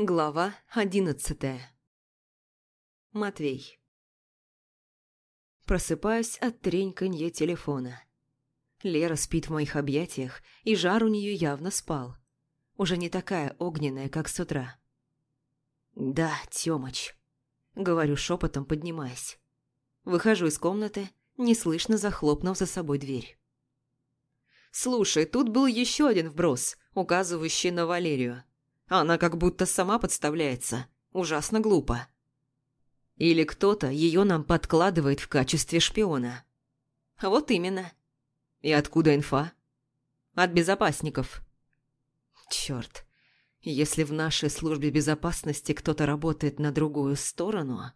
Глава одиннадцатая Матвей Просыпаюсь от треньканья телефона. Лера спит в моих объятиях, и жар у нее явно спал. Уже не такая огненная, как с утра. «Да, Тёмыч», — говорю шепотом, поднимаясь. Выхожу из комнаты, неслышно захлопнув за собой дверь. «Слушай, тут был еще один вброс, указывающий на Валерию. Она как будто сама подставляется. Ужасно глупо. Или кто-то ее нам подкладывает в качестве шпиона. Вот именно. И откуда инфа? От безопасников. Черт. Если в нашей службе безопасности кто-то работает на другую сторону...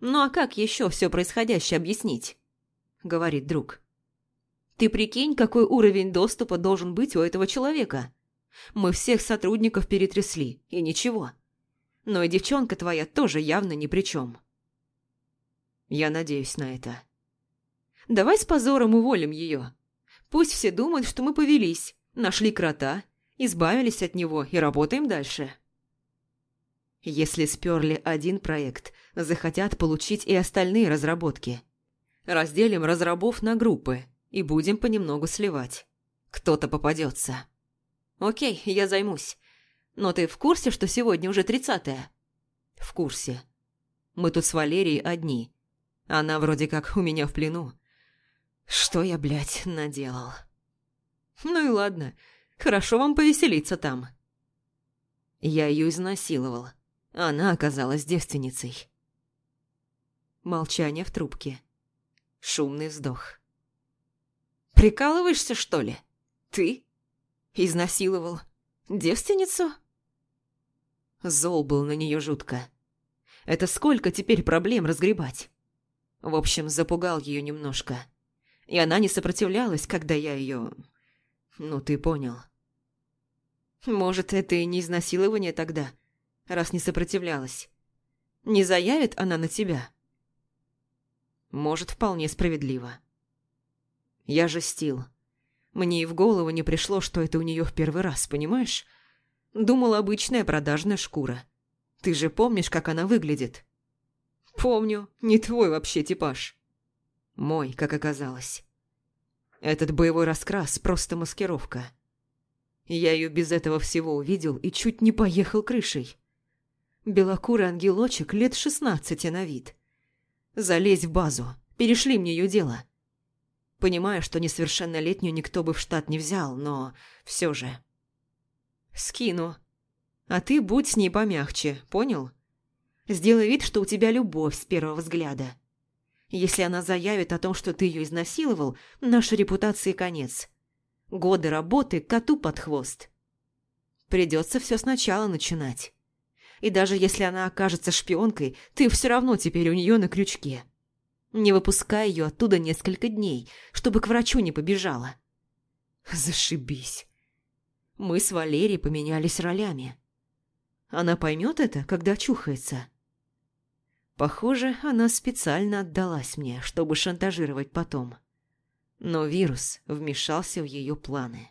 Ну а как еще все происходящее объяснить? Говорит друг. Ты прикинь, какой уровень доступа должен быть у этого человека. Мы всех сотрудников перетрясли, и ничего. Но и девчонка твоя тоже явно ни при чем. Я надеюсь на это. Давай с позором уволим ее. Пусть все думают, что мы повелись, нашли крота, избавились от него и работаем дальше. Если сперли один проект, захотят получить и остальные разработки. Разделим разрабов на группы и будем понемногу сливать. Кто-то попадется. «Окей, я займусь. Но ты в курсе, что сегодня уже тридцатое?» «В курсе. Мы тут с Валерией одни. Она вроде как у меня в плену. Что я, блядь, наделал?» «Ну и ладно. Хорошо вам повеселиться там». Я ее изнасиловал. Она оказалась девственницей. Молчание в трубке. Шумный вздох. «Прикалываешься, что ли? Ты?» Изнасиловал. Девственницу? Зол был на нее жутко. Это сколько теперь проблем разгребать? В общем, запугал ее немножко. И она не сопротивлялась, когда я ее... Ну, ты понял. Может, это и не изнасилование тогда, раз не сопротивлялась. Не заявит она на тебя? Может, вполне справедливо. Я жестил. Мне и в голову не пришло, что это у нее в первый раз, понимаешь? Думал, обычная продажная шкура. Ты же помнишь, как она выглядит? Помню, не твой вообще типаж. Мой, как оказалось. Этот боевой раскрас – просто маскировка. Я ее без этого всего увидел и чуть не поехал крышей. Белокурый ангелочек лет шестнадцати на вид. Залезь в базу, перешли мне ее дело – Понимаю, что несовершеннолетнюю никто бы в штат не взял, но все же. Скину. А ты будь с ней помягче, понял? Сделай вид, что у тебя любовь с первого взгляда. Если она заявит о том, что ты ее изнасиловал, нашей репутации конец. Годы работы коту под хвост. Придется все сначала начинать. И даже если она окажется шпионкой, ты все равно теперь у нее на крючке не выпуская ее оттуда несколько дней, чтобы к врачу не побежала. Зашибись. Мы с Валерией поменялись ролями. Она поймет это, когда чухается. Похоже, она специально отдалась мне, чтобы шантажировать потом. Но вирус вмешался в ее планы.